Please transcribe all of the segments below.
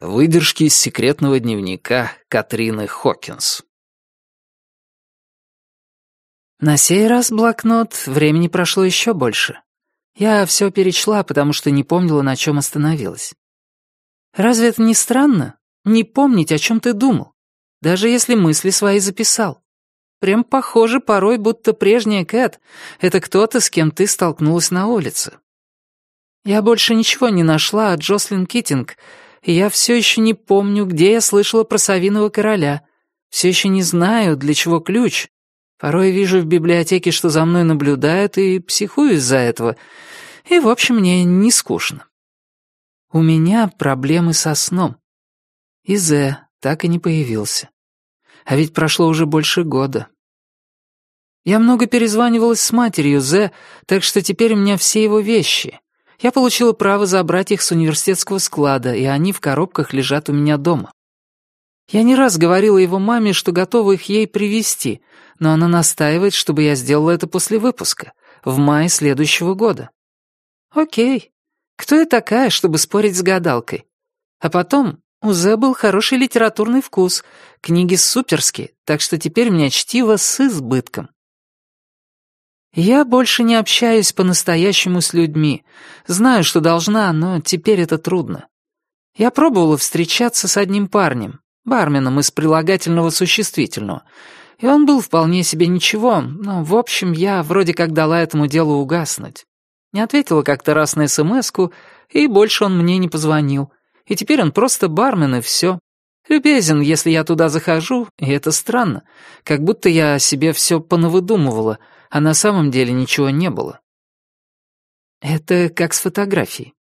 Выдержки из секретного дневника Катрины Хокинс. На сей раз блокнот времени прошло еще больше. Я все перечла, потому что не помнила, на чем остановилась. Разве это не странно? Не помнить, о чем ты думал, даже если мысли свои записал. Прям похоже порой, будто прежняя Кэт — это кто-то, с кем ты столкнулась на улице. Я больше ничего не нашла от Джослин Китинг — я все еще не помню, где я слышала про совиного короля. Все еще не знаю, для чего ключ. Порой вижу в библиотеке, что за мной наблюдают, и психую из-за этого. И, в общем, мне не скучно. У меня проблемы со сном. И Зе так и не появился. А ведь прошло уже больше года. Я много перезванивалась с матерью Зе, так что теперь у меня все его вещи я получила право забрать их с университетского склада, и они в коробках лежат у меня дома. Я не раз говорила его маме, что готова их ей привезти, но она настаивает, чтобы я сделала это после выпуска, в мае следующего года. Окей. Кто я такая, чтобы спорить с гадалкой? А потом, у Зе был хороший литературный вкус, книги суперские, так что теперь меня чтиво с избытком. Я больше не общаюсь по-настоящему с людьми. Знаю, что должна, но теперь это трудно. Я пробовала встречаться с одним парнем, барменом из прилагательного существительного, и он был вполне себе ничего, но, в общем, я вроде как дала этому делу угаснуть. Не ответила как-то раз на смс и больше он мне не позвонил. И теперь он просто бармен, и все. Любезен, если я туда захожу, и это странно, как будто я о себе все понавыдумывала — а на самом деле ничего не было. Это как с фотографией.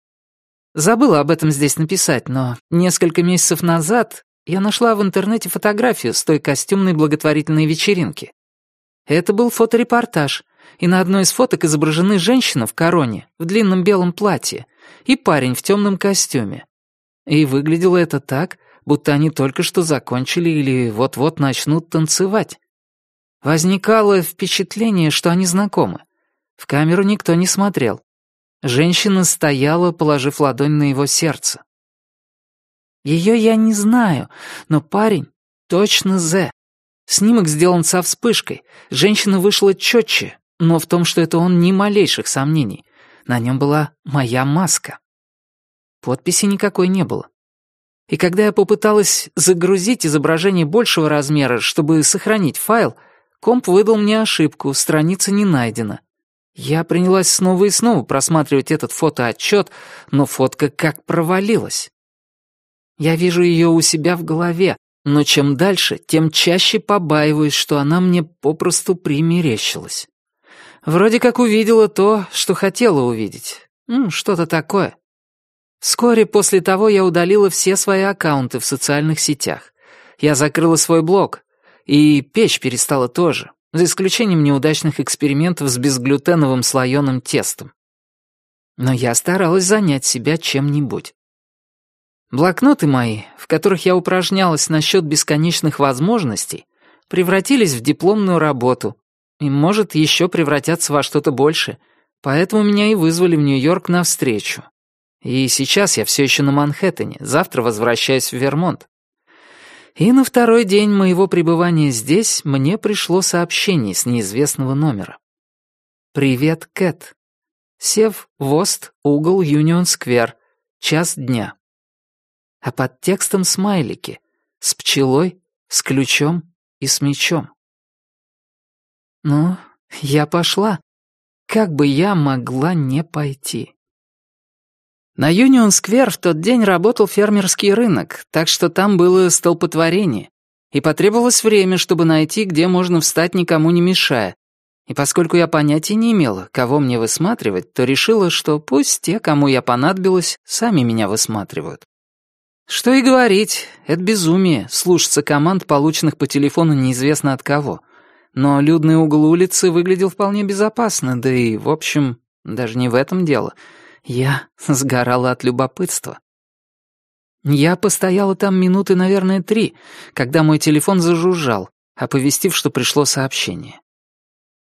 Забыла об этом здесь написать, но несколько месяцев назад я нашла в интернете фотографию с той костюмной благотворительной вечеринки. Это был фоторепортаж, и на одной из фоток изображены женщина в короне, в длинном белом платье, и парень в темном костюме. И выглядело это так, будто они только что закончили или вот-вот начнут танцевать. Возникало впечатление, что они знакомы. В камеру никто не смотрел. Женщина стояла, положив ладонь на его сердце. Ее я не знаю, но парень точно Зе. Снимок сделан со вспышкой. Женщина вышла четче, но в том, что это он, ни малейших сомнений. На нем была моя маска. Подписи никакой не было. И когда я попыталась загрузить изображение большего размера, чтобы сохранить файл, Комп выдал мне ошибку, страница не найдена. Я принялась снова и снова просматривать этот фотоотчет, но фотка как провалилась. Я вижу ее у себя в голове, но чем дальше, тем чаще побаиваюсь, что она мне попросту примерещилась. Вроде как увидела то, что хотела увидеть. что-то такое. Вскоре после того я удалила все свои аккаунты в социальных сетях. Я закрыла свой блог, и печь перестала тоже, за исключением неудачных экспериментов с безглютеновым слоеным тестом. Но я старалась занять себя чем-нибудь. Блокноты мои, в которых я упражнялась насчет бесконечных возможностей, превратились в дипломную работу и, может, еще превратятся во что-то большее, поэтому меня и вызвали в Нью-Йорк на встречу. И сейчас я все еще на Манхэттене, завтра возвращаюсь в Вермонт. И на второй день моего пребывания здесь мне пришло сообщение с неизвестного номера. «Привет, Кэт. Сев, Вост, угол Юнион-сквер. Час дня». А под текстом смайлики. С пчелой, с ключом и с мечом. Ну, я пошла. Как бы я могла не пойти? На Юнион-сквер в тот день работал фермерский рынок, так что там было столпотворение, и потребовалось время, чтобы найти, где можно встать никому не мешая. И поскольку я понятия не имела, кого мне высматривать, то решила, что пусть те, кому я понадобилась, сами меня высматривают. Что и говорить, это безумие, слушаться команд, полученных по телефону неизвестно от кого. Но людный угол улицы выглядел вполне безопасно, да и, в общем, даже не в этом дело — я сгорала от любопытства. Я постояла там минуты, наверное, три, когда мой телефон зажужжал, оповестив, что пришло сообщение.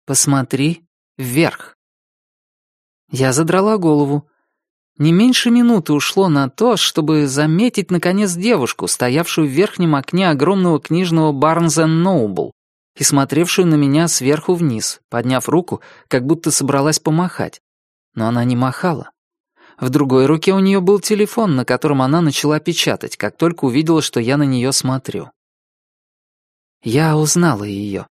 «Посмотри вверх». Я задрала голову. Не меньше минуты ушло на то, чтобы заметить, наконец, девушку, стоявшую в верхнем окне огромного книжного Барнс Ноубл и смотревшую на меня сверху вниз, подняв руку, как будто собралась помахать. Но она не махала. В другой руке у нее был телефон, на котором она начала печатать, как только увидела, что я на нее смотрю. Я узнала ее.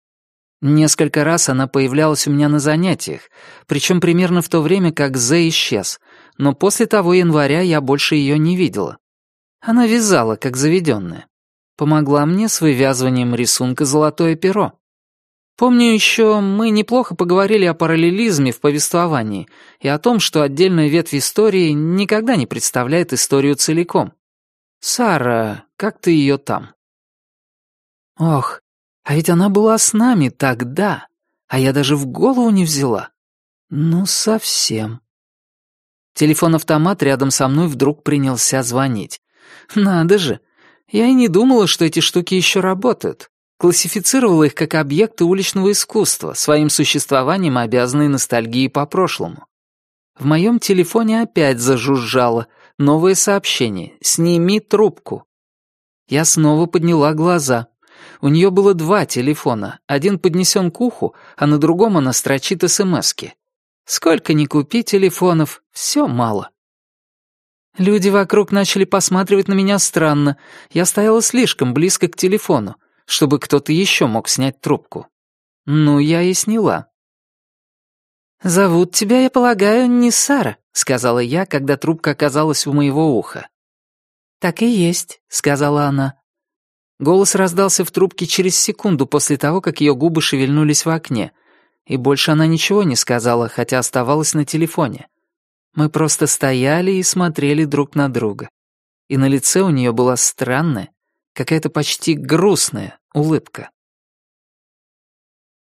Несколько раз она появлялась у меня на занятиях, причем примерно в то время, как Зе исчез, но после того января я больше ее не видела. Она вязала, как заведенная. Помогла мне с вывязыванием рисунка «Золотое перо». Помню еще, мы неплохо поговорили о параллелизме в повествовании и о том, что отдельная ветвь истории никогда не представляет историю целиком. Сара, как ты ее там? Ох, а ведь она была с нами тогда, а я даже в голову не взяла. Ну, совсем. Телефон-автомат рядом со мной вдруг принялся звонить. Надо же, я и не думала, что эти штуки еще работают. Классифицировала их как объекты уличного искусства, своим существованием обязанные ностальгии по прошлому. В моем телефоне опять зажужжало. Новое сообщение. «Сними трубку». Я снова подняла глаза. У нее было два телефона, один поднесен к уху, а на другом она строчит смски. Сколько ни купи телефонов, все мало. Люди вокруг начали посматривать на меня странно. Я стояла слишком близко к телефону, чтобы кто-то еще мог снять трубку. Ну, я и сняла. «Зовут тебя, я полагаю, не Сара», — сказала я, когда трубка оказалась у моего уха. «Так и есть», — сказала она. Голос раздался в трубке через секунду после того, как ее губы шевельнулись в окне, и больше она ничего не сказала, хотя оставалась на телефоне. Мы просто стояли и смотрели друг на друга. И на лице у нее была странная, какая-то почти грустная улыбка.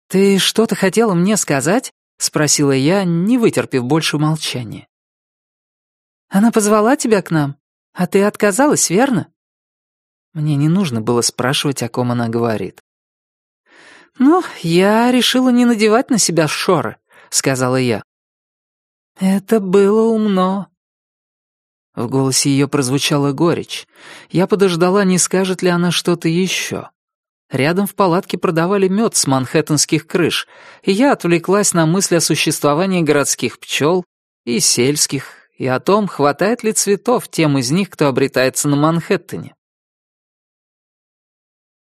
«Ты что-то хотела мне сказать?» — спросила я, не вытерпев больше молчания. «Она позвала тебя к нам, а ты отказалась, верно?» Мне не нужно было спрашивать, о ком она говорит. «Ну, я решила не надевать на себя шоры», — сказала я. «Это было умно». В голосе ее прозвучала горечь. Я подождала, не скажет ли она что-то еще. Рядом в палатке продавали мед с манхэттенских крыш, и я отвлеклась на мысли о существовании городских пчел и сельских, и о том, хватает ли цветов тем из них, кто обретается на Манхэттене.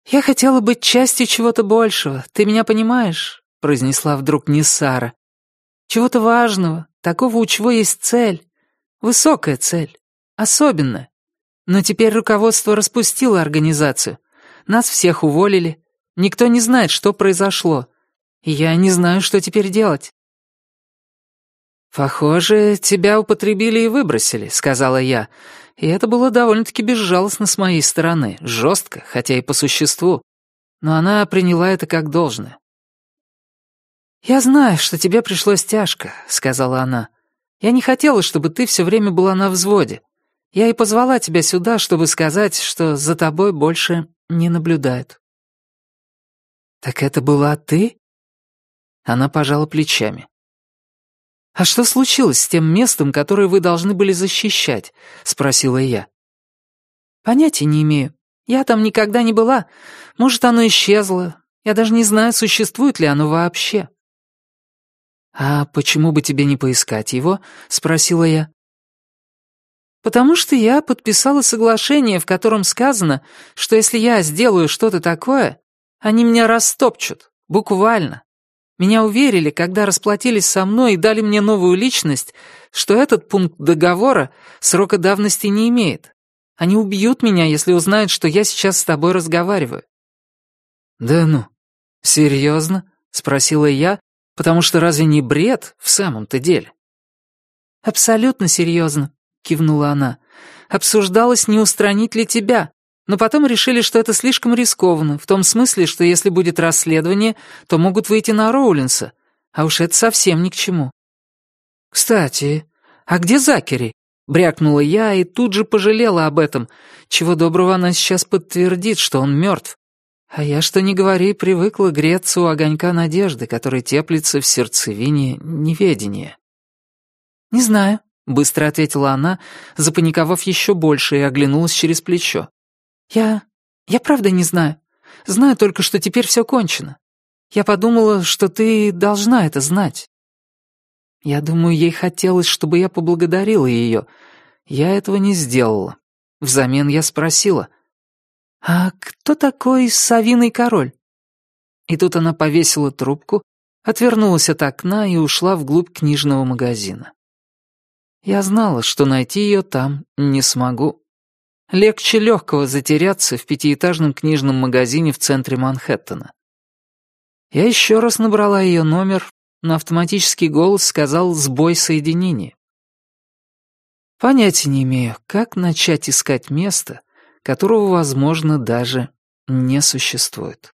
«Я хотела быть частью чего-то большего, ты меня понимаешь?» — произнесла вдруг не Сара. «Чего-то важного, такого, у чего есть цель. Высокая цель, особенная. Но теперь руководство распустило организацию. Нас всех уволили. Никто не знает, что произошло. И я не знаю, что теперь делать». «Похоже, тебя употребили и выбросили», — сказала я. И это было довольно-таки безжалостно с моей стороны, жестко, хотя и по существу. Но она приняла это как должное. «Я знаю, что тебе пришлось тяжко», — сказала она. «Я не хотела, чтобы ты все время была на взводе. Я и позвала тебя сюда, чтобы сказать, что за тобой больше не наблюдают». «Так это была ты?» Она пожала плечами. «А что случилось с тем местом, которое вы должны были защищать?» — спросила я. «Понятия не имею. Я там никогда не была. Может, оно исчезло. Я даже не знаю, существует ли оно вообще». «А почему бы тебе не поискать его?» — спросила я. «Потому что я подписала соглашение, в котором сказано, что если я сделаю что-то такое, они меня растопчут, буквально. Меня уверили, когда расплатились со мной и дали мне новую личность, что этот пункт договора срока давности не имеет. Они убьют меня, если узнают, что я сейчас с тобой разговариваю». «Да ну, серьезно?» — спросила я, потому что разве не бред в самом-то деле? «Абсолютно серьезно», — кивнула она. «Обсуждалось, не устранить ли тебя, но потом решили, что это слишком рискованно, в том смысле, что если будет расследование, то могут выйти на Роулинса, а уж это совсем ни к чему. «Кстати, а где Закери?» — брякнула я и тут же пожалела об этом. Чего доброго она сейчас подтвердит, что он мертв. А я, что ни говори, привыкла греться у огонька надежды, который теплится в сердцевине неведения. «Не знаю», — быстро ответила она, запаниковав еще больше и оглянулась через плечо. «Я... я правда не знаю. Знаю только, что теперь все кончено. Я подумала, что ты должна это знать». Я думаю, ей хотелось, чтобы я поблагодарила ее. Я этого не сделала. Взамен я спросила, «А кто такой Савиный король?» И тут она повесила трубку, отвернулась от окна и ушла вглубь книжного магазина. Я знала, что найти ее там не смогу. Легче легкого затеряться в пятиэтажном книжном магазине в центре Манхэттена. Я еще раз набрала ее номер, но автоматический голос сказал «сбой соединения». Понятия не имею, как начать искать место, которого, возможно, даже не существует.